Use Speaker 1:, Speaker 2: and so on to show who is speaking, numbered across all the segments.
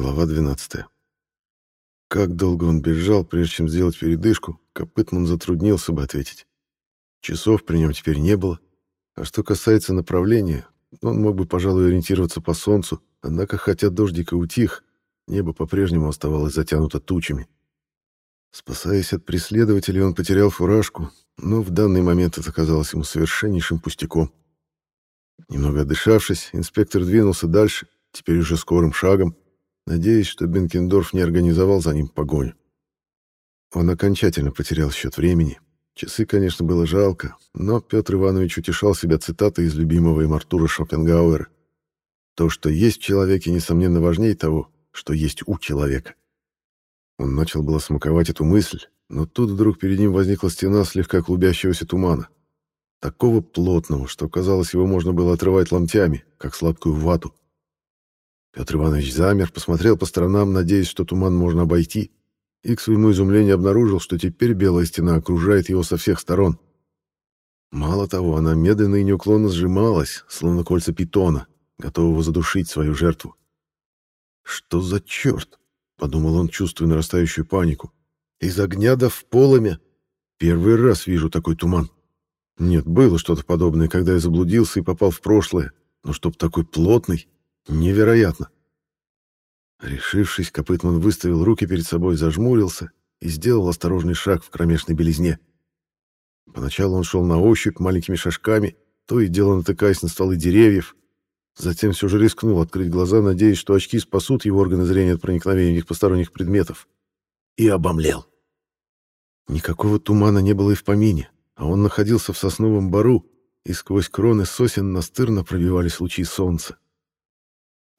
Speaker 1: Глава 12. Как долго он бежал, прежде чем сделать передышку, Копытман затруднился бы ответить. Часов при нем теперь не было, а что касается направления, он мог бы, пожалуй, ориентироваться по солнцу, однако, хотя дождик и утих, небо по-прежнему оставалось затянуто тучами. Спасаясь от преследователей, он потерял фуражку, но в данный момент это казалось ему совершеннейшим пустяком. Немного отдышавшись, инспектор двинулся дальше, теперь уже скорым шагом, надеясь, что Бенкендорф не организовал за ним погоню. Он окончательно потерял счет времени. Часы, конечно, было жалко, но Петр Иванович утешал себя цитатой из любимого им Артура Шопенгауэра. «То, что есть в человеке, несомненно, важнее того, что есть у человека». Он начал было смаковать эту мысль, но тут вдруг перед ним возникла стена слегка клубящегося тумана. Такого плотного, что, казалось, его можно было отрывать ломтями, как сладкую вату. Петр Иванович замер, посмотрел по сторонам, надеясь, что туман можно обойти, и, к своему изумлению, обнаружил, что теперь белая стена окружает его со всех сторон. Мало того, она медленно и неуклонно сжималась, словно кольца питона, готового задушить свою жертву. «Что за черт?» — подумал он, чувствуя нарастающую панику. «Из огня да в полымя! Первый раз вижу такой туман. Нет, было что-то подобное, когда я заблудился и попал в прошлое, но чтоб такой плотный...» Невероятно. Решившись, Копытман выставил руки перед собой, зажмурился и сделал осторожный шаг в кромешной белизне. Поначалу он шел на ощупь маленькими шажками, то и дело натыкаясь на стволы деревьев. Затем все же рискнул открыть глаза, надеясь, что очки спасут его органы зрения от проникновения их посторонних предметов. И обомлел. Никакого тумана не было и в помине, а он находился в сосновом бару, и сквозь кроны сосен настырно пробивались лучи солнца.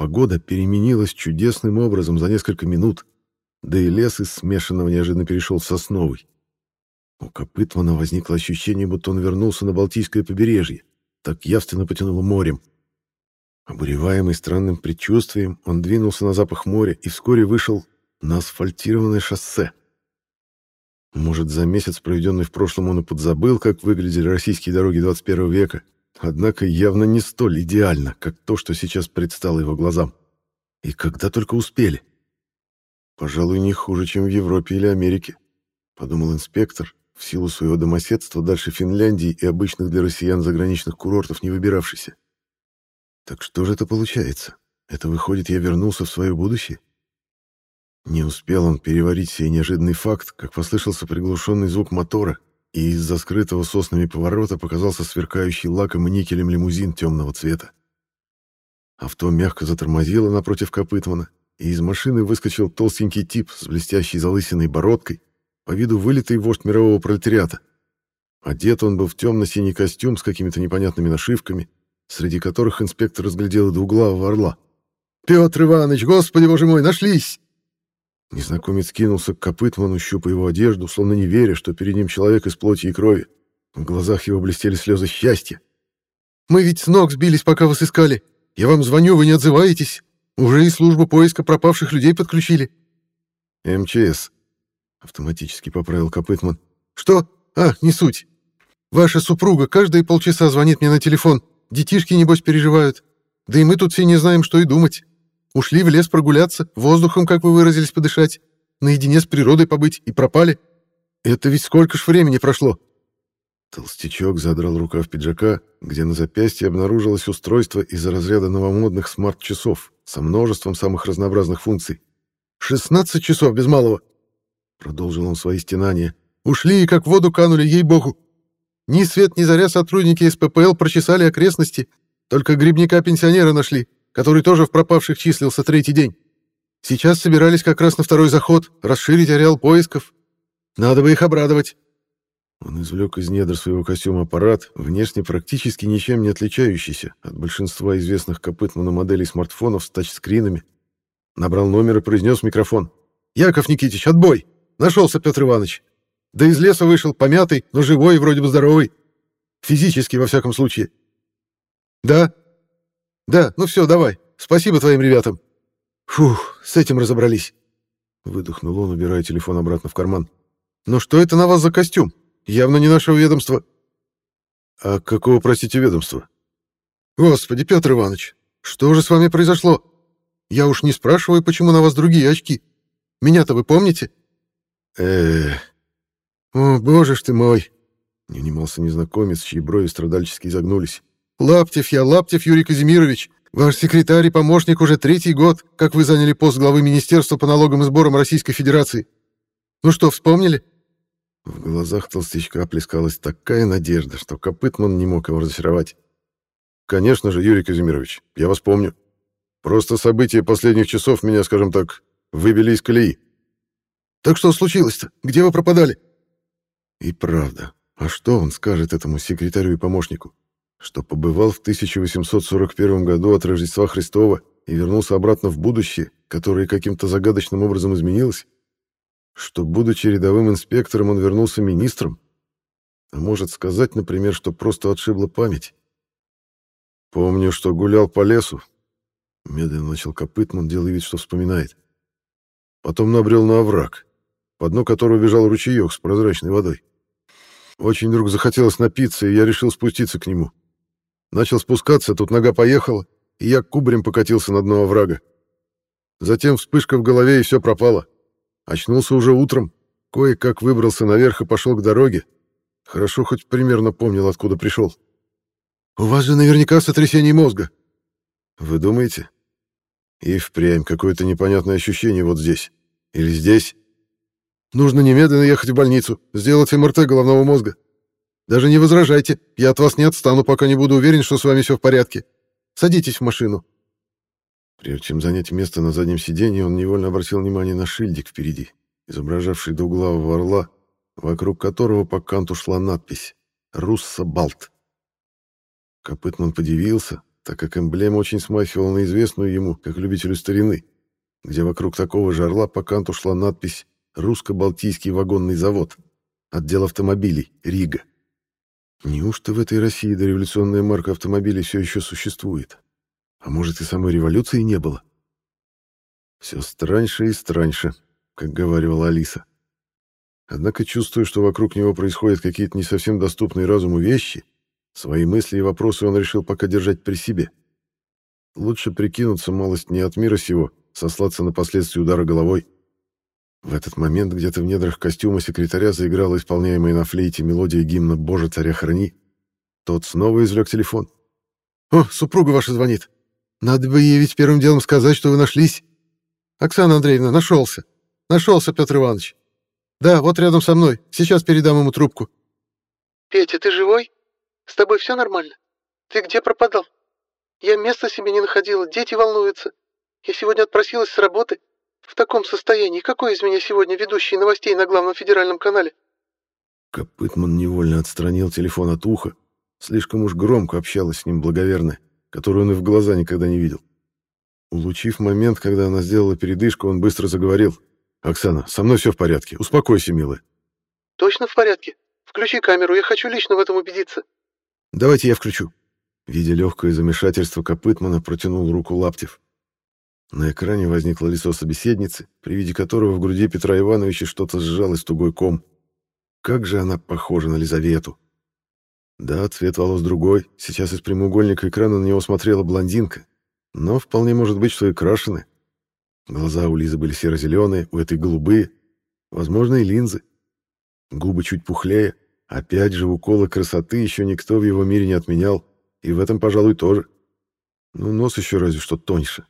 Speaker 1: Погода переменилась чудесным образом за несколько минут, да и лес из смешанного неожиданно перешел в сосновый. У Копытмана возникло ощущение, будто он вернулся на Балтийское побережье, так явственно потянуло морем. Обуреваемый странным предчувствием, он двинулся на запах моря и вскоре вышел на асфальтированное шоссе. Может, за месяц, проведенный в прошлом, он и подзабыл, как выглядели российские дороги 21 века, Однако явно не столь идеально, как то, что сейчас предстало его глазам. И когда только успели. Пожалуй, не хуже, чем в Европе или Америке, подумал инспектор, в силу своего домоседства дальше Финляндии и обычных для россиян заграничных курортов не выбиравшийся. Так что же это получается? Это выходит, я вернулся в свое будущее? Не успел он переварить сей неожиданный факт, как послышался приглушенный звук мотора — и из-за скрытого соснами поворота показался сверкающий лаком и никелем лимузин темного цвета. Авто мягко затормозило напротив Копытмана, и из машины выскочил толстенький тип с блестящей залысиной бородкой, по виду вылитый вождь мирового пролетариата. Одет он был в темно-синий костюм с какими-то непонятными нашивками, среди которых инспектор разглядел и двуглавого орла. «Петр Иванович, господи боже мой, нашлись!» Незнакомец кинулся к Копытману, щупая его одежду, словно не веря, что перед ним человек из плоти и крови. В глазах его блестели слезы счастья. «Мы ведь с ног сбились, пока вас искали. Я вам звоню, вы не отзываетесь. Уже и службу поиска пропавших людей подключили». «МЧС», — автоматически поправил Копытман.
Speaker 2: «Что? А, не суть. Ваша супруга каждые полчаса звонит мне на телефон. Детишки, небось, переживают. Да и мы тут все не знаем, что и думать. Ушли в лес прогуляться, воздухом, как вы выразились, подышать, наедине с природой побыть и пропали. Это ведь сколько ж времени прошло?»
Speaker 1: Толстячок задрал рукав пиджака, где на запястье обнаружилось устройство из-за разряда новомодных смарт-часов со множеством самых разнообразных функций.
Speaker 2: «Шестнадцать часов без малого!» Продолжил он свои стенания. «Ушли и как в воду канули, ей-богу! Ни свет, ни заря сотрудники СППЛ прочесали окрестности, только грибника-пенсионера нашли который тоже в пропавших числился третий день. Сейчас собирались как раз на второй заход, расширить ареал поисков. Надо бы их обрадовать.
Speaker 1: Он извлек из недр своего костюма аппарат, внешне практически ничем не отличающийся от большинства известных Копытману моделей смартфонов с тачскринами. Набрал номер и произнес в микрофон.
Speaker 2: «Яков Никитич, отбой! Нашелся Петр Иванович. Да из леса вышел, помятый, но живой и вроде бы здоровый. Физически, во всяком случае. Да, да, ну все, давай. Спасибо твоим ребятам. Фух, с этим разобрались. Выдохнул он, убирая телефон обратно в карман. Но что это на вас за костюм? Явно не нашего ведомства.
Speaker 1: А какого, простите, ведомства?
Speaker 2: Господи, Петр Иванович, что же с вами произошло? Я уж не спрашиваю, почему на вас другие очки. Меня-то вы помните?
Speaker 1: э
Speaker 2: О, боже ж ты мой!
Speaker 1: Не унимался незнакомец, чьи брови страдальчески изогнулись.
Speaker 2: Лаптев я, Лаптев Юрий Казимирович. Ваш секретарь и помощник уже третий год, как вы заняли пост главы Министерства по налогам и сборам Российской Федерации. Ну что, вспомнили?
Speaker 1: В глазах толстячка плескалась такая надежда, что Копытман не мог его разочаровать. «Конечно же, Юрий Казимирович, я вас помню. Просто события последних часов меня, скажем так, выбили из колеи».
Speaker 2: «Так что случилось-то? Где вы пропадали?»
Speaker 1: И правда, а что он скажет этому секретарю и помощнику? Что побывал в 1841 году от Рождества Христова и вернулся обратно в будущее, которое каким-то загадочным образом изменилось? Что, будучи рядовым инспектором, он вернулся министром? А может сказать, например, что просто отшибла память? Помню, что гулял по лесу. Медленно начал Копытман, делая вид, что вспоминает. Потом набрел на овраг, по дну которого бежал ручеек с прозрачной водой. Очень вдруг захотелось напиться, и я решил спуститься к нему. Начал спускаться, тут нога поехала, и я кубарем покатился на дно оврага. Затем вспышка в голове, и все пропало. Очнулся уже утром, кое-как выбрался наверх и пошел к дороге. Хорошо хоть примерно помнил, откуда пришел.
Speaker 2: «У вас же наверняка сотрясение мозга».
Speaker 1: «Вы думаете?» «И впрямь какое-то непонятное ощущение вот здесь. Или здесь?»
Speaker 2: «Нужно немедленно ехать в больницу, сделать МРТ головного мозга. Даже не возражайте, я от вас не отстану, пока не буду уверен, что с вами все в порядке. Садитесь в машину».
Speaker 1: Прежде чем занять место на заднем сиденье, он невольно обратил внимание на шильдик впереди, изображавший двуглавого орла, вокруг которого по канту шла надпись «Русса Балт». Копытман подивился, так как эмблема очень смахивала на известную ему, как любителю старины, где вокруг такого же орла по канту шла надпись «Русско-Балтийский вагонный завод», отдел автомобилей, Рига. Неужто в этой России дореволюционная марка автомобилей все еще существует? А может, и самой революции не было? Все страньше и страньше, как говорила Алиса. Однако, чувствуя, что вокруг него происходят какие-то не совсем доступные разуму вещи, свои мысли и вопросы он решил пока держать при себе. Лучше прикинуться малость не от мира сего, сослаться на последствия удара головой. В этот момент где-то в недрах костюма секретаря заиграла исполняемая на флейте мелодия гимна «Боже, царя храни». Тот снова извлек телефон.
Speaker 2: «О, супруга ваша звонит. Надо бы ей ведь первым делом сказать, что вы нашлись. Оксана Андреевна, нашелся. Нашелся, Петр Иванович. Да, вот рядом со мной. Сейчас передам ему трубку».
Speaker 3: «Петя, ты живой? С тобой все нормально? Ты где пропадал? Я места себе не находила, дети волнуются. Я сегодня отпросилась с работы. В таком состоянии какой из меня сегодня ведущий новостей на главном федеральном канале?
Speaker 1: Копытман невольно отстранил телефон от уха. Слишком уж громко общалась с ним благоверная, которую он и в глаза никогда не видел. Улучив момент, когда она сделала передышку, он быстро заговорил. «Оксана, со мной все в порядке. Успокойся, милая».
Speaker 3: «Точно в порядке? Включи камеру, я хочу лично в этом убедиться».
Speaker 1: «Давайте я включу». Видя легкое замешательство Копытмана, протянул руку Лаптев. На экране возникло лицо собеседницы, при виде которого в груди Петра Ивановича что-то сжалось тугой ком. Как же она похожа на Лизавету! Да, цвет волос другой, сейчас из прямоугольника экрана на него смотрела блондинка, но вполне может быть, что и крашены. Глаза у Лизы были серо-зеленые, у этой голубые, возможно, и линзы. Губы чуть пухлее, опять же, уколы красоты еще никто в его мире не отменял, и в этом, пожалуй, тоже. Ну, нос еще разве что тоньше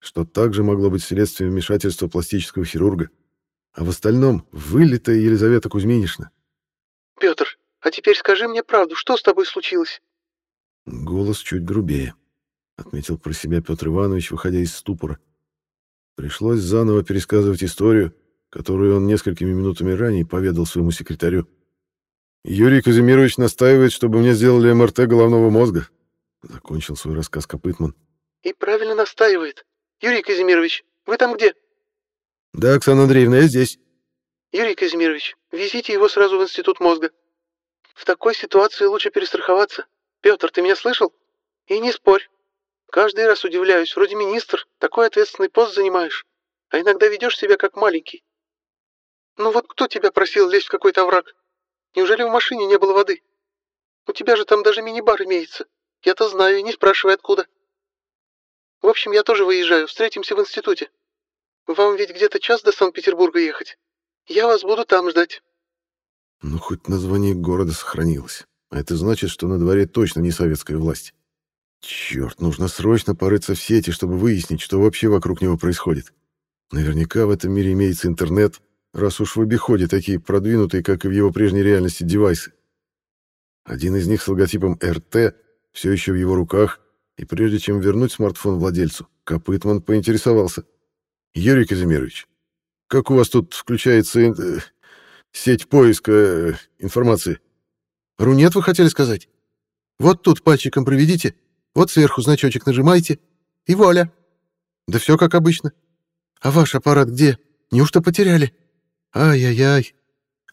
Speaker 1: что также могло быть следствием вмешательства пластического хирурга. А в остальном вылитая Елизавета Кузьминишна.
Speaker 3: «Петр, а теперь скажи мне правду, что с тобой случилось?»
Speaker 1: Голос чуть грубее, отметил про себя Петр Иванович, выходя из ступора. Пришлось заново пересказывать историю, которую он несколькими минутами ранее поведал своему секретарю. «Юрий Казимирович настаивает, чтобы мне сделали МРТ головного мозга», — закончил свой рассказ Копытман.
Speaker 3: «И правильно настаивает. Юрий Казимирович, вы там где?»
Speaker 1: «Да, Оксана Андреевна, я здесь».
Speaker 3: «Юрий Казимирович, везите его сразу в институт мозга. В такой ситуации лучше перестраховаться. Петр, ты меня слышал? И не спорь. Каждый раз удивляюсь, вроде министр, такой ответственный пост занимаешь, а иногда ведешь себя как маленький. Ну вот кто тебя просил лезть в какой-то враг? Неужели в машине не было воды? У тебя же там даже мини-бар имеется. Я-то знаю, не спрашивай откуда». В общем, я тоже выезжаю. Встретимся в институте. Вам ведь где-то час до Санкт-Петербурга ехать. Я вас буду там ждать».
Speaker 1: Ну, хоть название города сохранилось. А это значит, что на дворе точно не советская власть. Черт, нужно срочно порыться в сети, чтобы выяснить, что вообще вокруг него происходит. Наверняка в этом мире имеется интернет, раз уж в обиходе такие продвинутые, как и в его прежней реальности, девайсы. Один из них с логотипом РТ все еще в его руках, и прежде чем вернуть смартфон владельцу, Копытман поинтересовался. «Юрий Казимирович, как у вас тут включается э, сеть поиска э, информации?»
Speaker 2: «Рунет вы хотели сказать? Вот тут пальчиком проведите, вот сверху значочек нажимайте, и вуаля. Да все как обычно. А ваш аппарат где? Неужто потеряли? Ай-яй-яй.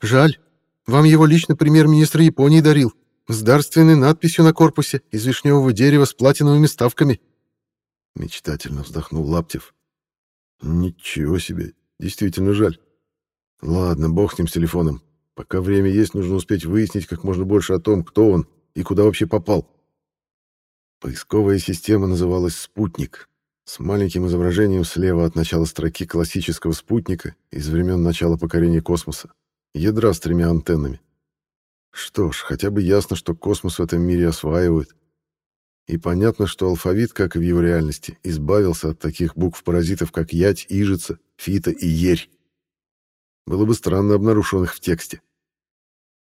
Speaker 2: Жаль. Вам его лично премьер-министр Японии дарил. С дарственной надписью на корпусе из вишневого дерева с платиновыми ставками.
Speaker 1: Мечтательно вздохнул Лаптев. Ничего себе. Действительно жаль. Ладно, бог с ним с телефоном. Пока время есть, нужно успеть выяснить как можно больше о том, кто он и куда вообще попал. Поисковая система называлась «Спутник», с маленьким изображением слева от начала строки классического спутника из времен начала покорения космоса, ядра с тремя антеннами. Что ж, хотя бы ясно, что космос в этом мире осваивают. И понятно, что алфавит, как и в его реальности, избавился от таких букв-паразитов, как ять, ижица, фита и ерь. Было бы странно обнаружен их в тексте.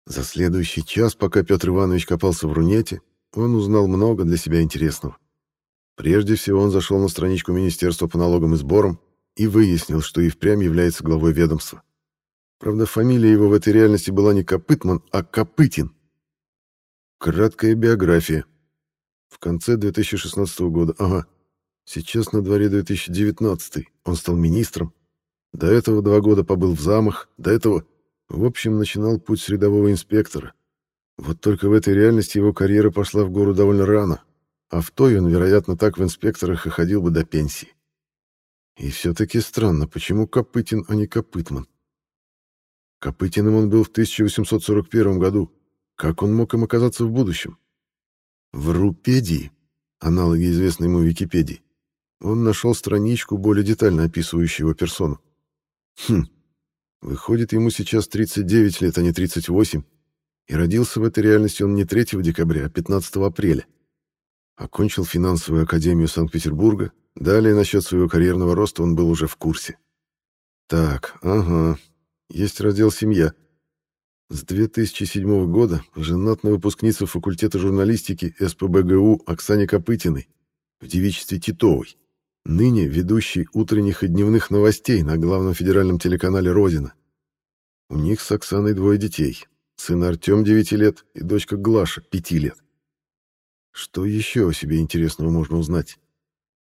Speaker 1: За следующий час, пока Петр Иванович копался в рунете, он узнал много для себя интересного. Прежде всего он зашел на страничку Министерства по налогам и сборам и выяснил, что и впрямь является главой ведомства. Правда, фамилия его в этой реальности была не Копытман, а Копытин. Краткая биография. В конце 2016 года, ага, сейчас на дворе 2019, он стал министром. До этого два года побыл в замах, до этого, в общем, начинал путь с рядового инспектора. Вот только в этой реальности его карьера пошла в гору довольно рано, а в той он, вероятно, так в инспекторах и ходил бы до пенсии. И все-таки странно, почему Копытин, а не Копытман? Копытиным он был в 1841 году. Как он мог им оказаться в будущем? В Рупедии, аналоге известной ему Википедии, он нашел страничку, более детально описывающую его персону. Хм, выходит, ему сейчас 39 лет, а не 38, и родился в этой реальности он не 3 декабря, а 15 апреля. Окончил финансовую академию Санкт-Петербурга. Далее насчет своего карьерного роста он был уже в курсе. Так, ага, есть раздел «Семья». С 2007 года женат на выпускнице факультета журналистики СПБГУ Оксане Копытиной в девичестве Титовой, ныне ведущей утренних и дневных новостей на главном федеральном телеканале «Родина». У них с Оксаной двое детей, сын Артем 9 лет и дочка Глаша 5 лет. Что еще о себе интересного можно узнать?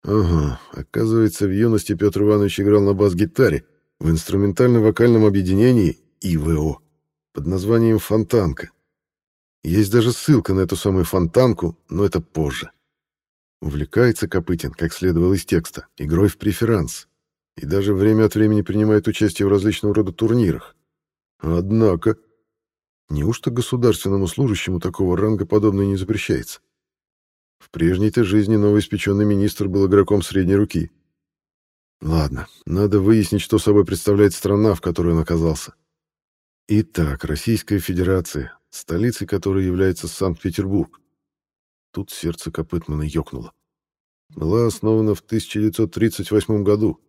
Speaker 1: Ага, оказывается, в юности Петр Иванович играл на бас-гитаре в инструментально-вокальном объединении ИВО под названием «Фонтанка». Есть даже ссылка на эту самую фонтанку, но это позже. Увлекается Копытин, как следовало из текста, игрой в преферанс, и даже время от времени принимает участие в различного рода турнирах. Однако, неужто государственному служащему такого ранга подобное не запрещается? В прежней-то жизни новоиспеченный министр был игроком средней руки. Ладно, надо выяснить, что собой представляет страна, в которой он оказался. Итак, Российская Федерация, столицей которой является Санкт-Петербург. Тут сердце Копытмана ёкнуло. Была основана в 1938 году,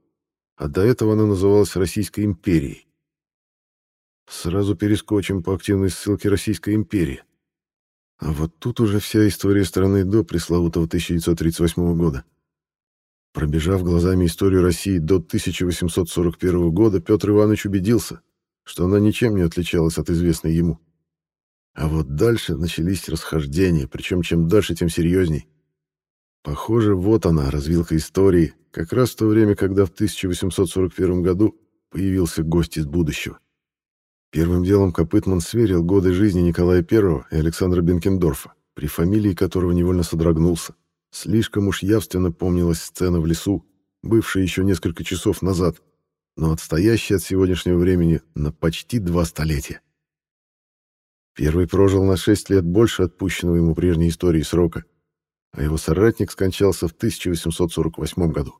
Speaker 1: а до этого она называлась Российской империей. Сразу перескочим по активной ссылке «Российская империя». А вот тут уже вся история страны до пресловутого 1938 года. Пробежав глазами историю России до 1841 года, Петр Иванович убедился, что она ничем не отличалась от известной ему. А вот дальше начались расхождения, причем чем дальше, тем серьезней. Похоже, вот она, развилка истории, как раз в то время, когда в 1841 году появился гость из будущего. Первым делом Копытман сверил годы жизни Николая I и Александра Бенкендорфа, при фамилии которого невольно содрогнулся. Слишком уж явственно помнилась сцена в лесу, бывшая еще несколько часов назад, но отстоящая от сегодняшнего времени на почти два столетия. Первый прожил на шесть лет больше отпущенного ему прежней истории срока, а его соратник скончался в 1848 году.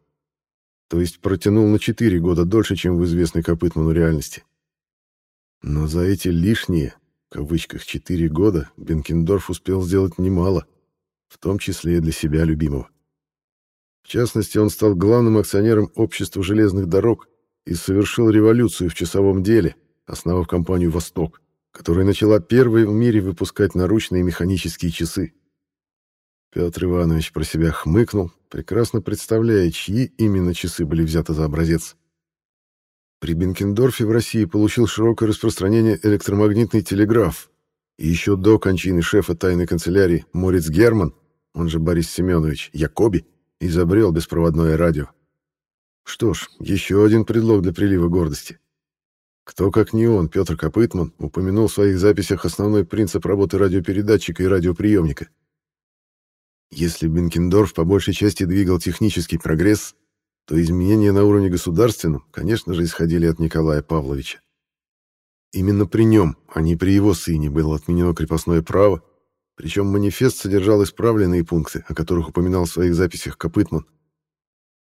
Speaker 1: То есть протянул на 4 года дольше, чем в известной Копытману реальности. Но за эти лишние, в кавычках, 4 года Бенкендорф успел сделать немало, в том числе и для себя любимого. В частности, он стал главным акционером общества железных дорог и совершил революцию в часовом деле, основав компанию «Восток», которая начала первой в мире выпускать наручные механические часы. Петр Иванович про себя хмыкнул, прекрасно представляя, чьи именно часы были взяты за образец. При Бенкендорфе в России получил широкое распространение электромагнитный телеграф, и еще до кончины шефа тайной канцелярии Морец Герман, он же Борис Семенович Якоби, изобрел беспроводное радио. Что ж, еще один предлог для прилива гордости. Кто, как не он, Петр Копытман, упомянул в своих записях основной принцип работы радиопередатчика и радиоприемника. Если Бенкендорф по большей части двигал технический прогресс, то изменения на уровне государственном, конечно же, исходили от Николая Павловича. Именно при нем, а не при его сыне, было отменено крепостное право, причем манифест содержал исправленные пункты, о которых упоминал в своих записях Копытман.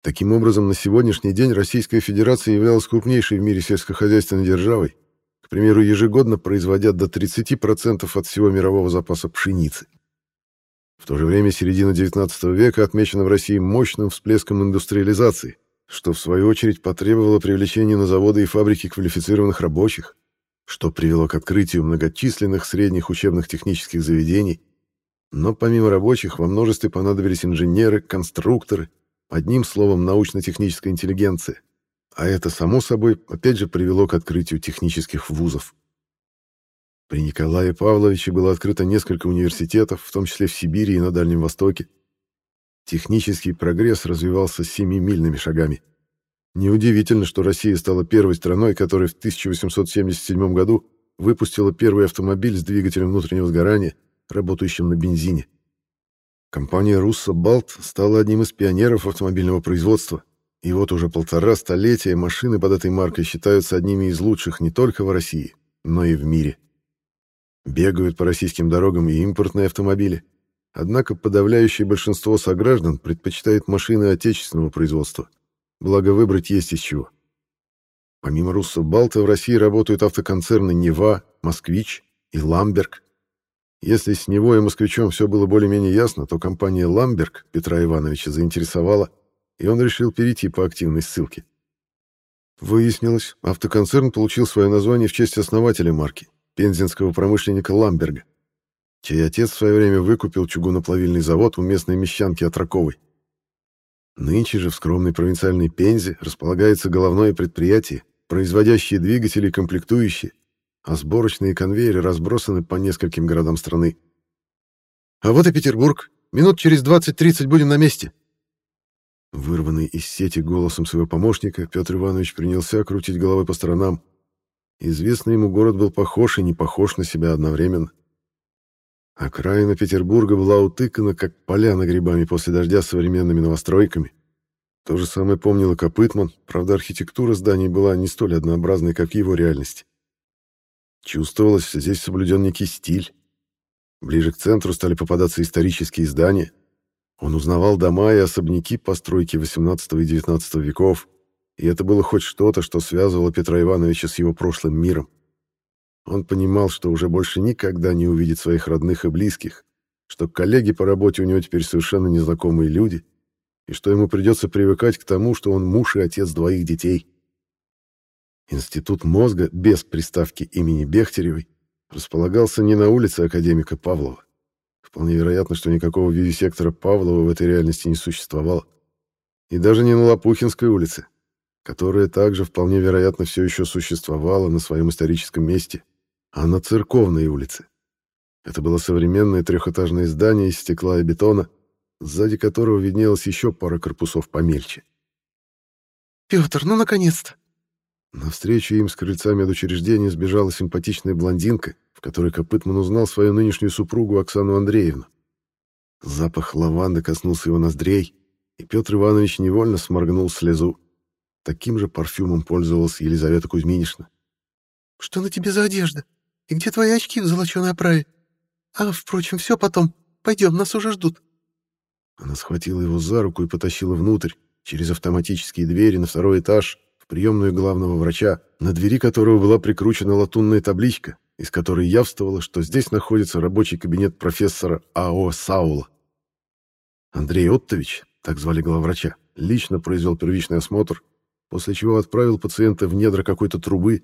Speaker 1: Таким образом, на сегодняшний день Российская Федерация являлась крупнейшей в мире сельскохозяйственной державой, к примеру, ежегодно производя до 30% от всего мирового запаса пшеницы. В то же время середина XIX века отмечена в России мощным всплеском индустриализации, что в свою очередь потребовало привлечения на заводы и фабрики квалифицированных рабочих, что привело к открытию многочисленных средних учебных технических заведений, но помимо рабочих во множестве понадобились инженеры, конструкторы, одним словом, научно-техническая интеллигенция. А это, само собой, опять же привело к открытию технических вузов. При Николае Павловиче было открыто несколько университетов, в том числе в Сибири и на Дальнем Востоке. Технический прогресс развивался семимильными шагами. Неудивительно, что Россия стала первой страной, которая в 1877 году выпустила первый автомобиль с двигателем внутреннего сгорания, работающим на бензине. Компания «Руссо Балт» стала одним из пионеров автомобильного производства, и вот уже полтора столетия машины под этой маркой считаются одними из лучших не только в России, но и в мире. Бегают по российским дорогам и импортные автомобили, однако подавляющее большинство сограждан предпочитает машины отечественного производства – благо выбрать есть из чего. Помимо Руссо Балта в России работают автоконцерны «Нева», «Москвич» и «Ламберг». Если с Невой и «Москвичом» все было более-менее ясно, то компания «Ламберг» Петра Ивановича заинтересовала, и он решил перейти по активной ссылке. Выяснилось, автоконцерн получил свое название в честь основателя марки, пензенского промышленника Ламберга, чей отец в свое время выкупил чугуноплавильный завод у местной мещанки Отраковой. Нынче же в скромной провинциальной Пензе располагается головное предприятие, производящее двигатели и комплектующие, а сборочные конвейеры разбросаны по нескольким городам страны. «А вот и Петербург. Минут через 20-30 будем на месте». Вырванный из сети голосом своего помощника, Петр Иванович принялся крутить головой по сторонам. Известный ему город был похож и не похож на себя одновременно. Окраина Петербурга была утыкана, как поляна грибами после дождя современными новостройками. То же самое помнил и Копытман, правда, архитектура зданий была не столь однообразной, как его реальности. Чувствовалось, что здесь соблюден некий стиль. Ближе к центру стали попадаться исторические здания. Он узнавал дома и особняки постройки XVIII и XIX веков, и это было хоть что-то, что связывало Петра Ивановича с его прошлым миром. Он понимал, что уже больше никогда не увидит своих родных и близких, что коллеги по работе у него теперь совершенно незнакомые люди, и что ему придется привыкать к тому, что он муж и отец двоих детей. Институт мозга без приставки имени Бехтеревой располагался не на улице академика Павлова. Вполне вероятно, что никакого вивисектора Павлова в этой реальности не существовало. И даже не на Лопухинской улице, которая также вполне вероятно все еще существовала на своем историческом месте – а на Церковной улице. Это было современное трехэтажное здание из стекла и бетона, сзади которого виднелась еще пара корпусов помельче.
Speaker 3: «Петр, ну наконец-то!»
Speaker 1: Навстречу им с крыльца медучреждения сбежала симпатичная блондинка, в которой Копытман узнал свою нынешнюю супругу Оксану Андреевну. Запах лаванды коснулся его ноздрей, и Петр Иванович невольно сморгнул слезу. Таким же парфюмом пользовалась Елизавета Кузьминишна.
Speaker 3: «Что на тебе за одежда?» И где твои очки в золоченой оправе? А, впрочем, все потом. Пойдем, нас уже ждут».
Speaker 1: Она схватила его за руку и потащила внутрь, через автоматические двери на второй этаж, в приемную главного врача, на двери которого была прикручена латунная табличка, из которой явствовало, что здесь находится рабочий кабинет профессора А.О. Саула. Андрей Оттович, так звали главврача, лично произвел первичный осмотр, после чего отправил пациента в недра какой-то трубы,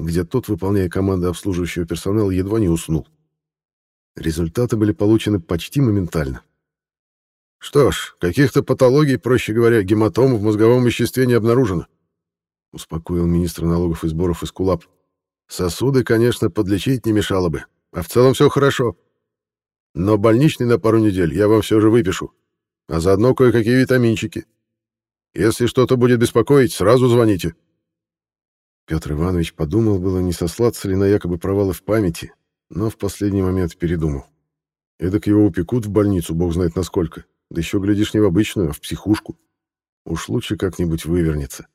Speaker 1: где тот, выполняя команды обслуживающего персонала, едва не уснул. Результаты были получены почти моментально. «Что ж, каких-то патологий, проще говоря, гематом в мозговом веществе не обнаружено», успокоил министр налогов и сборов Искулап. «Сосуды, конечно, подлечить не мешало бы, а в целом все хорошо. Но больничный на пару недель я вам все же выпишу, а заодно кое-какие витаминчики. Если что-то будет беспокоить, сразу звоните».
Speaker 2: Петр Иванович подумал было, не сослаться ли на якобы провалы в памяти, но в последний момент передумал. Эдак его упекут в больницу, бог знает насколько. Да еще, глядишь, не в обычную, а в психушку. Уж лучше как-нибудь вывернется.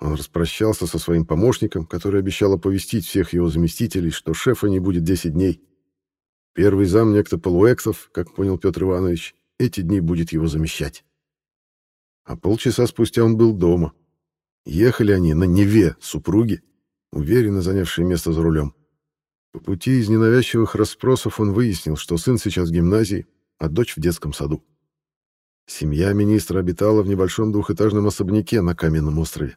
Speaker 2: Он распрощался со своим помощником, который обещал оповестить всех его заместителей, что шефа не будет 10 дней. Первый зам некто Полуэксов, как понял Петр Иванович, эти дни будет его замещать. А полчаса спустя он был дома. Ехали они на Неве, супруги, уверенно занявшие место за рулем. По пути из ненавязчивых расспросов он выяснил, что сын сейчас в гимназии, а дочь в детском саду. Семья министра обитала в небольшом двухэтажном особняке на Каменном острове.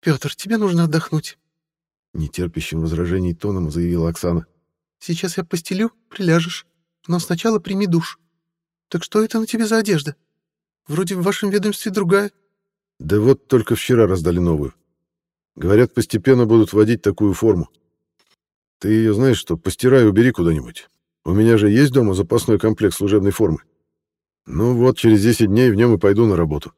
Speaker 3: «Петр, тебе нужно отдохнуть», —
Speaker 2: нетерпящим возражений тоном заявила Оксана.
Speaker 3: «Сейчас я постелю, приляжешь, но сначала прими душ. Так что это на тебе за одежда? Вроде в вашем ведомстве другая».
Speaker 2: «Да вот только вчера раздали новую. Говорят, постепенно будут вводить такую форму. Ты ее знаешь что, постирай убери куда-нибудь. У меня же есть дома запасной комплект служебной формы. Ну вот, через 10 дней в нем и пойду на работу.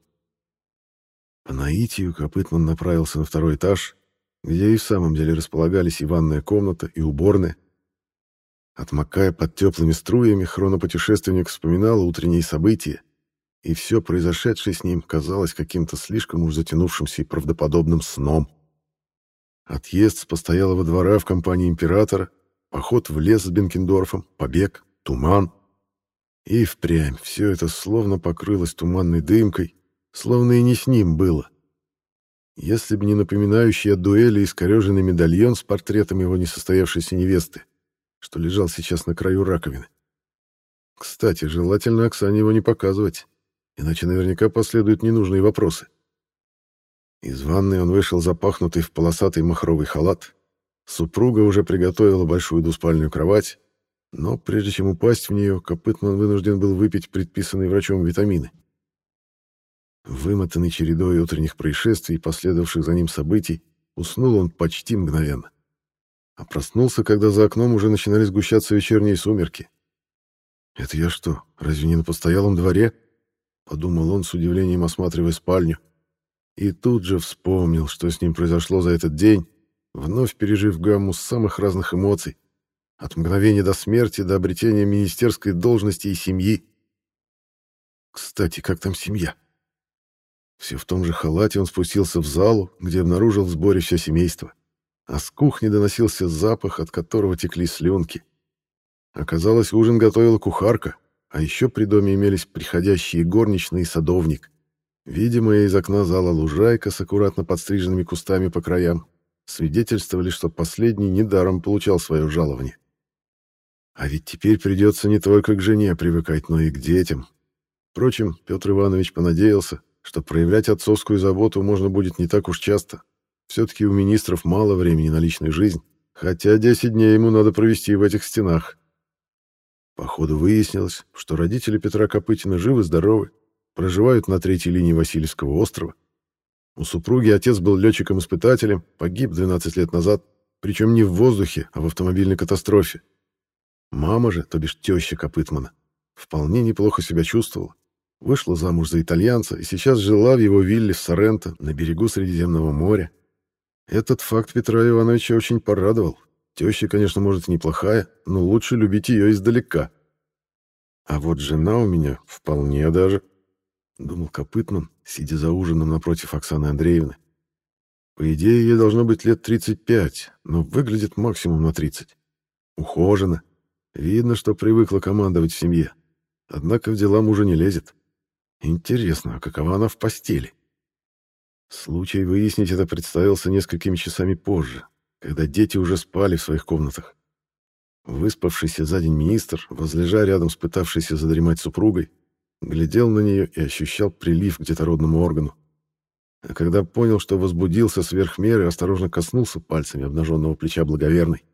Speaker 2: По наитию Копытман направился на второй этаж, где и в самом деле располагались и ванная комната, и уборная. Отмокая под теплыми струями, хронопутешественник вспоминал утренние события, и все произошедшее с ним казалось каким-то слишком уж затянувшимся и правдоподобным сном. Отъезд с постоялого двора в компании императора, поход в лес с Бенкендорфом, побег, туман — и впрямь все это словно покрылось туманной дымкой, словно и не с ним было. Если бы не напоминающий о дуэли искореженный медальон с портретом его несостоявшейся невесты, что лежал сейчас на краю раковины. Кстати, желательно Оксане его не показывать, иначе наверняка последуют ненужные вопросы. Из ванной он вышел запахнутый в полосатый махровый халат. Супруга уже приготовила большую двуспальную кровать, но прежде чем упасть в нее, Копытман вынужден был выпить предписанные врачом витамины. Вымотанный чередой утренних происшествий и последовавших за ним событий, уснул он почти мгновенно. А проснулся, когда за окном уже начинали сгущаться вечерние сумерки. «Это я что, разве не на постоялом дворе?» — подумал он с удивлением, осматривая спальню. И тут же вспомнил, что с ним произошло за этот день, вновь пережив гамму самых разных эмоций, от мгновения до смерти до обретения министерской должности и семьи. Кстати, как там семья? Все в том же халате он спустился в залу, где обнаружил в сборе все семейство. А с кухни доносился запах, от которого текли слюнки. Оказалось, ужин готовила кухарка, а еще при доме имелись приходящие горничные и садовник. Видимая из окна зала лужайка с аккуратно подстриженными кустами по краям свидетельствовали, что последний недаром получал свое жалование. А ведь теперь придется не только к жене привыкать, но и к детям. Впрочем, Петр Иванович понадеялся, что проявлять отцовскую заботу можно будет не так уж часто. Все-таки у министров мало времени на личную жизнь, хотя 10 дней ему надо провести в этих стенах. Походу выяснилось, что родители Петра Копытина живы-здоровы, проживают на третьей линии Васильевского острова. У супруги отец был летчиком-испытателем, погиб 12 лет назад, причем не в воздухе, а в автомобильной катастрофе. Мама же, то бишь теща Копытмана, вполне неплохо себя чувствовала. Вышла замуж за итальянца и сейчас жила в его вилле в Соренто на берегу Средиземного моря. Этот факт Петра Ивановича очень порадовал. Теща, конечно, может, неплохая, но лучше любить ее издалека. А вот жена у меня вполне даже, — думал Копытман, сидя за ужином напротив Оксаны Андреевны. По идее, ей должно быть лет 35, но выглядит максимум на 30. Ухожена, Видно, что привыкла командовать в семье.
Speaker 1: однако в дела мужа не лезет. Интересно, а какова она в постели? Случай выяснить это представился несколькими часами позже, когда дети уже спали в своих комнатах. Выспавшийся за день министр, возлежа рядом с пытавшейся задремать супругой, глядел на нее и ощущал прилив к детородному органу. А когда понял, что возбудился сверх меры, осторожно коснулся пальцами обнаженного плеча благоверной.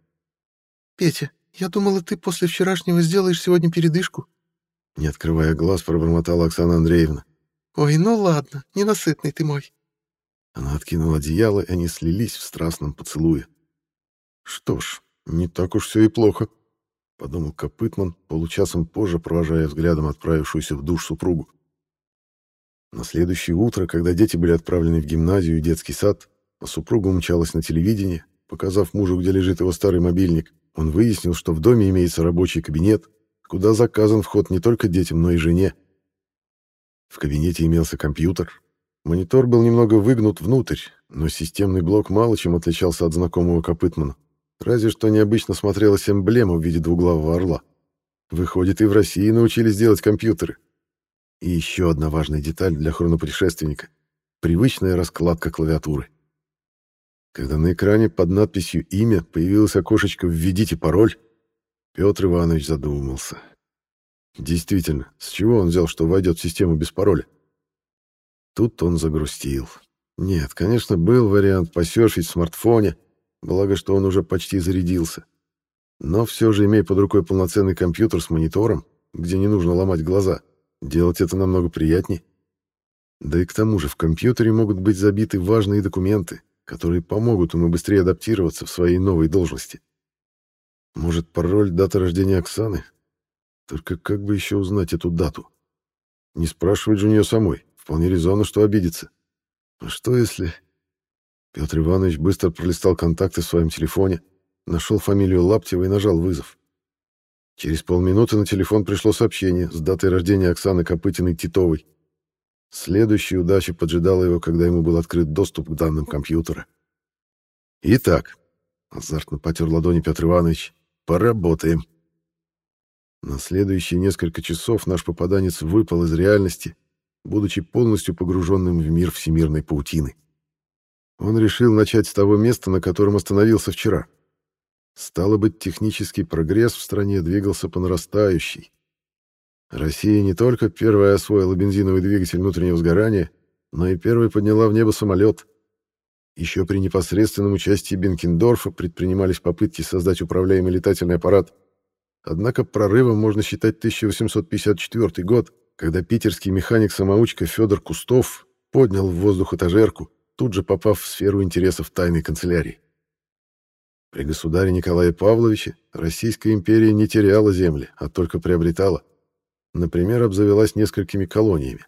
Speaker 3: «Петя, я думала, ты после вчерашнего сделаешь сегодня передышку».
Speaker 1: Не открывая глаз, пробормотала Оксана Андреевна.
Speaker 3: «Ой, ну ладно, ненасытный ты мой».
Speaker 1: Она откинула одеяло, и они слились в страстном поцелуе. «Что ж, не так уж все и плохо», — подумал Копытман, получасом позже провожая взглядом отправившуюся в душ супругу. На следующее утро, когда дети были отправлены в гимназию и детский сад, а супруга умчалась на телевидение, показав мужу, где лежит его старый мобильник, он выяснил, что в доме имеется рабочий кабинет, куда заказан вход не только детям, но и жене. В кабинете имелся компьютер, Монитор был немного выгнут внутрь, но системный блок мало чем отличался от знакомого Копытмана. Разве что необычно смотрелась эмблема в виде двуглавого орла. Выходит, и в России научились делать компьютеры. И еще одна важная деталь для хронопутешественника — привычная раскладка клавиатуры. Когда на экране под надписью «Имя» появилось окошечко «Введите пароль», Петр Иванович задумался. Действительно, с чего он взял, что войдет в систему без пароля? Тут он загрустил. Нет, конечно, был вариант посерфить в смартфоне, благо, что он уже почти зарядился. Но все же, имея под рукой полноценный компьютер с монитором, где не нужно ломать глаза, делать это намного приятнее. Да и к тому же в компьютере могут быть забиты важные документы, которые помогут ему быстрее адаптироваться в своей новой должности. Может, пароль дата рождения Оксаны? Только как бы еще узнать эту дату? Не спрашивать же у нее самой. Вполне резонно, что обидится. А что если... Петр Иванович быстро пролистал контакты в своем телефоне, нашел фамилию Лаптева и нажал вызов. Через полминуты на телефон пришло сообщение с датой рождения Оксаны Копытиной-Титовой. Следующая удача поджидала его, когда ему был открыт доступ к данным компьютера. «Итак», — азартно потер ладони Петр Иванович, — «поработаем». На следующие несколько часов наш попаданец выпал из реальности будучи полностью погруженным в мир всемирной паутины. Он решил начать с того места, на котором остановился вчера. Стало быть, технический прогресс в стране двигался по нарастающей. Россия не только первая освоила бензиновый двигатель внутреннего сгорания, но и первой подняла в небо самолет. Еще при непосредственном участии Бенкендорфа предпринимались попытки создать управляемый летательный аппарат. Однако прорывом можно считать 1854 год, когда питерский механик-самоучка Федор Кустов поднял в воздух этажерку, тут же попав в сферу интересов тайной канцелярии. При государе Николае Павловиче Российская империя не теряла земли, а только приобретала. Например, обзавелась несколькими колониями.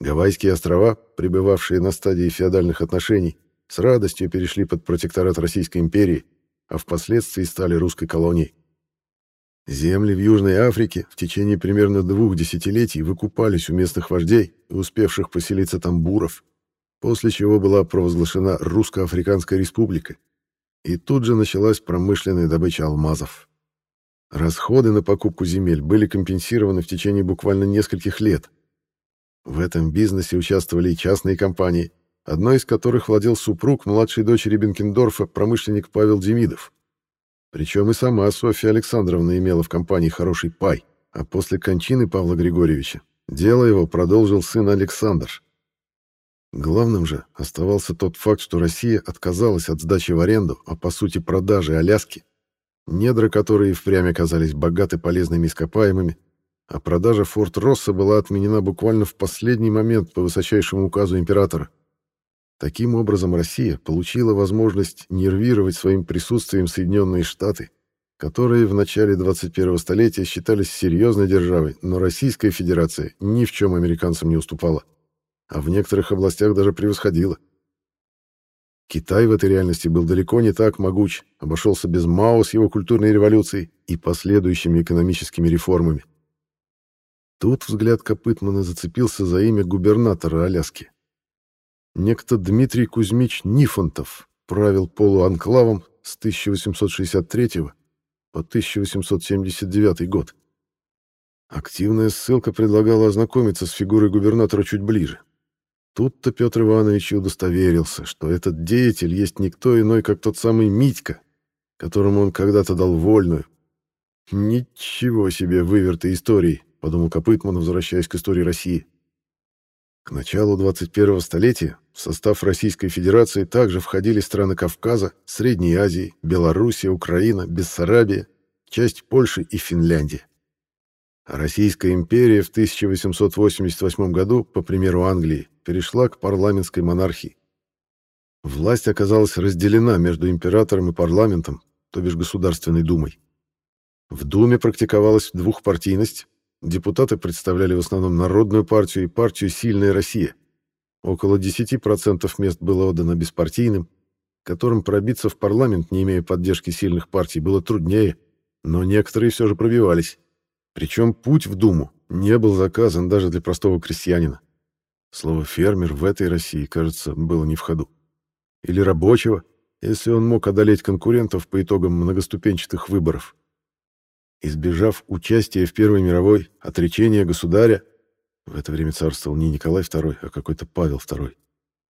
Speaker 1: Гавайские острова, пребывавшие на стадии феодальных отношений, с радостью перешли под протекторат Российской империи, а впоследствии стали русской колонией. Земли в Южной Африке в течение примерно двух десятилетий выкупались у местных вождей, успевших поселиться там буров, после чего была провозглашена Русско-Африканская республика, и тут же началась промышленная добыча алмазов. Расходы на покупку земель были компенсированы в течение буквально нескольких лет. В этом бизнесе участвовали и частные компании, одной из которых владел супруг младшей дочери Бенкендорфа, промышленник Павел Демидов. Причем и сама Софья Александровна имела в компании хороший пай, а после кончины Павла Григорьевича дело его продолжил сын Александр. Главным же оставался тот факт, что Россия отказалась от сдачи в аренду, а по сути продажи Аляски, недра которые впрямь оказались богаты полезными ископаемыми, а продажа Форт Росса была отменена буквально в последний момент по высочайшему указу императора. Таким образом, Россия получила возможность нервировать своим присутствием Соединенные Штаты, которые в начале 21-го столетия считались серьезной державой, но Российская Федерация ни в чем американцам не уступала, а в некоторых областях даже превосходила. Китай в этой реальности был далеко не так могуч, обошелся без Мао с его культурной революцией и последующими экономическими реформами. Тут взгляд Копытмана зацепился за имя губернатора Аляски. Некто Дмитрий Кузьмич Нифонтов правил полуанклавом с 1863 по 1879 год. Активная ссылка предлагала ознакомиться с фигурой губернатора чуть ближе. Тут-то Петр Иванович удостоверился, что этот деятель есть никто иной, как тот самый Митька, которому он когда-то дал вольную. «Ничего себе вывертой истории», — подумал Копытман, возвращаясь к истории России. К началу 21-го столетия в состав Российской Федерации также входили страны Кавказа, Средней Азии, Белоруссия, Украина, Бессарабия, часть Польши и Финляндия. Российская империя в 1888 году, по примеру Англии, перешла к парламентской монархии. Власть оказалась разделена между императором и парламентом, то бишь Государственной Думой. В Думе практиковалась двухпартийность, депутаты представляли в основном Народную партию и партию «Сильная Россия». Около 10% мест было отдано беспартийным, которым пробиться в парламент, не имея поддержки сильных партий, было труднее, но некоторые все же пробивались. Причем путь в Думу не был заказан даже для простого крестьянина. Слово «фермер» в этой России, кажется, было не в ходу. Или рабочего, если он мог одолеть конкурентов по итогам многоступенчатых выборов. Избежав участия в Первой мировой, отречения государя, в это время царствовал не Николай II, а какой-то Павел II,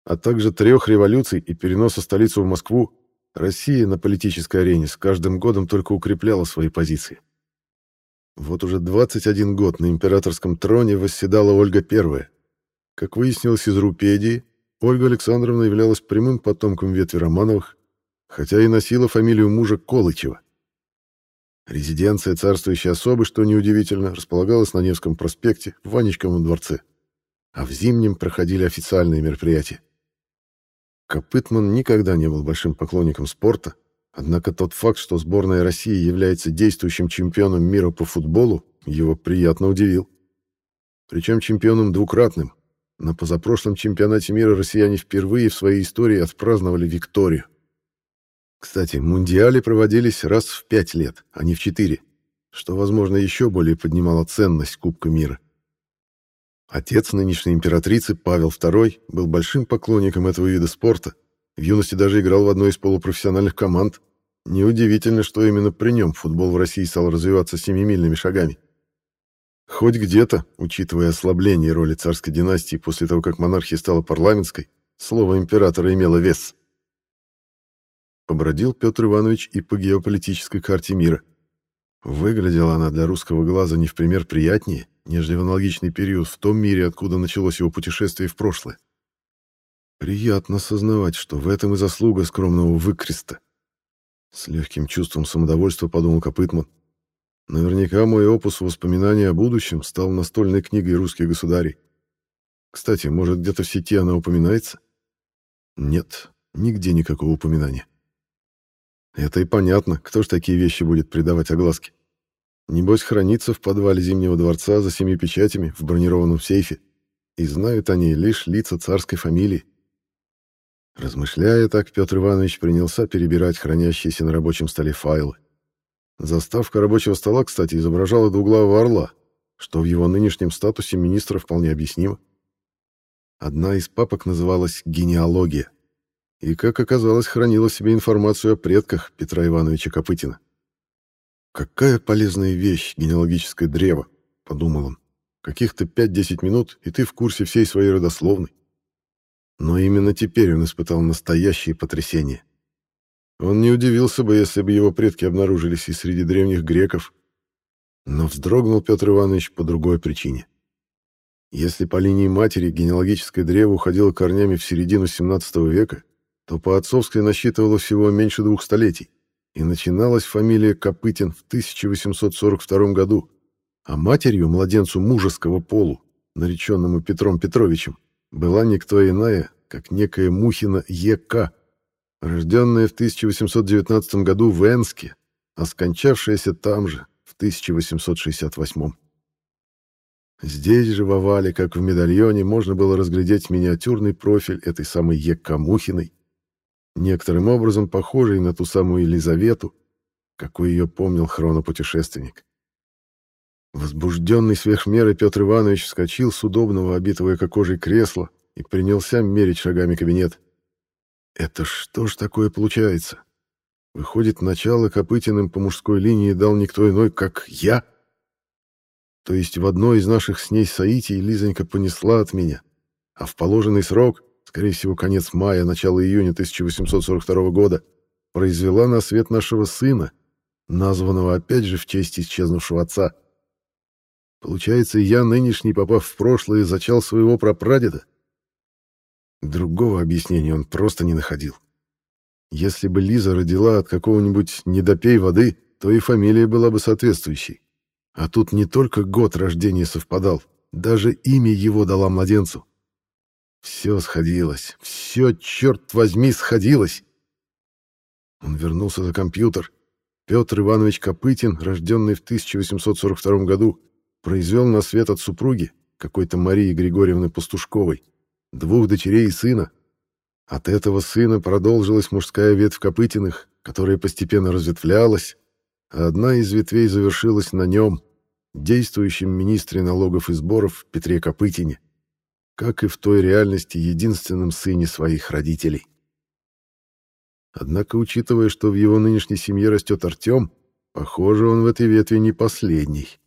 Speaker 1: а также трех революций и переноса столицы в Москву, Россия на политической арене с каждым годом только укрепляла свои позиции. Вот уже 21 год на императорском троне восседала Ольга I, как выяснилось из Рупедии, Ольга Александровна являлась прямым потомком ветви Романовых, хотя и носила фамилию мужа Колычева. Резиденция царствующей особы, что неудивительно, располагалась на Невском проспекте в Ванечковом дворце, а в Зимнем проходили официальные мероприятия. Копытман никогда не был большим поклонником спорта, однако тот факт, что сборная России является действующим чемпионом мира по футболу, его приятно удивил. Причем чемпионом двукратным, на позапрошлом чемпионате мира россияне впервые в своей истории отпраздновали Викторию. Кстати, мундиали проводились раз в пять лет, а не в четыре, что, возможно, еще более поднимало ценность Кубка мира. Отец нынешней императрицы, Павел II, был большим поклонником этого вида спорта. В юности даже играл в одной из полупрофессиональных команд. Неудивительно, что именно при нем футбол в России стал развиваться семимильными шагами. Хоть где-то, учитывая ослабление роли царской династии после того, как монархия стала парламентской, слово императора имело вес. Побродил Петр Иванович и по геополитической карте мира. Выглядела она для русского глаза не в пример приятнее, нежели в аналогичный период в том мире, откуда началось его путешествие в прошлое. Приятно сознавать, что в этом и заслуга скромного выкреста. С легким чувством самодовольства подумал Копытман. Наверняка мой опус воспоминаний о будущем стал настольной книгой русских государей. Кстати, может, где-то в сети она упоминается? Нет, нигде никакого упоминания. Это и понятно, кто ж такие вещи будет придавать огласке. Небось, хранится в подвале Зимнего дворца за семи печатями в бронированном сейфе, и знают они лишь лица царской фамилии. Размышляя так, Петр Иванович принялся перебирать хранящиеся на рабочем столе файлы. Заставка рабочего стола, кстати, изображала двуглавого орла, что в его нынешнем статусе министра вполне объяснимо. Одна из папок называлась «Генеалогия» и, как оказалось, хранила в себе информацию о предках Петра Ивановича Копытина. «Какая полезная вещь генеалогическое древо», — подумал он. «Каких-то 5-10 минут, и ты в курсе всей своей родословной». Но именно теперь он испытал настоящее потрясение. Он не удивился бы, если бы его предки обнаружились и среди древних греков. Но вздрогнул Петр Иванович по другой причине. Если по линии матери генеалогическое древо уходило корнями в середину XVII века, то по отцовской насчитывало всего меньше двух столетий, и начиналась фамилия Копытин в 1842 году, а матерью младенцу мужеского полу, нареченному Петром Петровичем, была никто иная, как некая Мухина Е.К., рожденная в 1819 году в Энске, а скончавшаяся там же, в 1868. Здесь же в овале, как в медальоне, можно было разглядеть миниатюрный профиль этой самой Екка Мухиной, некоторым образом похожей на ту самую Елизавету, какой ее помнил хронопутешественник. Возбужденный сверхмерой Петр Иванович вскочил с удобного, обитого эко-кожей кресла и принялся мерить шагами кабинет. Это что ж такое получается? Выходит, начало Копытиным по мужской линии дал никто иной, как я? То есть в одной из наших с ней соитий Лизонька понесла от меня, а в положенный срок, скорее всего, конец мая, начало июня 1842 года, произвела на свет нашего сына, названного опять же в честь исчезнувшего отца. Получается, я, нынешний, попав в прошлое, зачал своего прапрадеда? Другого объяснения он просто не находил. Если бы Лиза родила от какого-нибудь «недопей воды», то и фамилия была бы соответствующей. А тут не только год рождения совпадал, даже имя его дала младенцу. Все сходилось, все, черт возьми, сходилось. Он вернулся за компьютер. Петр Иванович Копытин, рожденный в 1842 году, произвел на свет от супруги, какой-то Марии Григорьевны Пастушковой, двух дочерей и сына. От этого сына продолжилась мужская ветвь Копытиных, которая постепенно разветвлялась, а одна из ветвей завершилась на нем, действующем министре налогов и сборов Петре Копытине, как и в той реальности единственном сыне своих родителей. Однако, учитывая, что в его нынешней семье растет Артем, похоже, он в этой ветви не последний.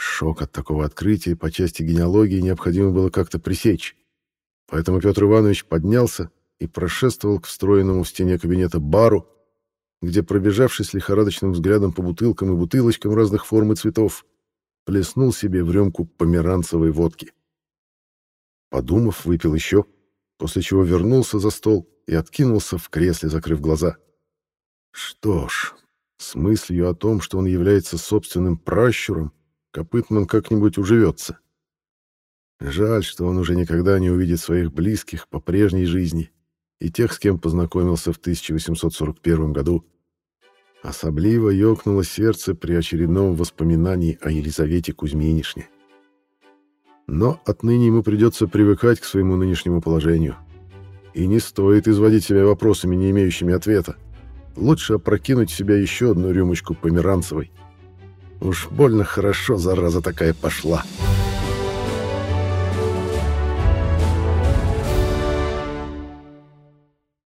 Speaker 1: Шок от такого открытия по части генеалогии необходимо было как-то пресечь. Поэтому Петр Иванович поднялся и прошествовал к встроенному в стене кабинета бару, где, пробежавшись лихорадочным взглядом по бутылкам и бутылочкам разных форм и цветов, плеснул себе в рюмку померанцевой водки. Подумав, выпил еще, после чего вернулся за стол и откинулся в кресле, закрыв глаза. Что ж, с мыслью о том, что он является собственным пращуром, Копытман как-нибудь уживется. Жаль, что он уже никогда не увидит своих близких по прежней жизни и тех, с кем познакомился в 1841 году. Особливо ёкнуло сердце при очередном воспоминании о Елизавете Кузьминишне. Но отныне ему придется привыкать к своему нынешнему положению. И не стоит изводить себя вопросами, не имеющими ответа. Лучше опрокинуть в себя еще одну рюмочку померанцевой. Уж больно хорошо, зараза такая, пошла. —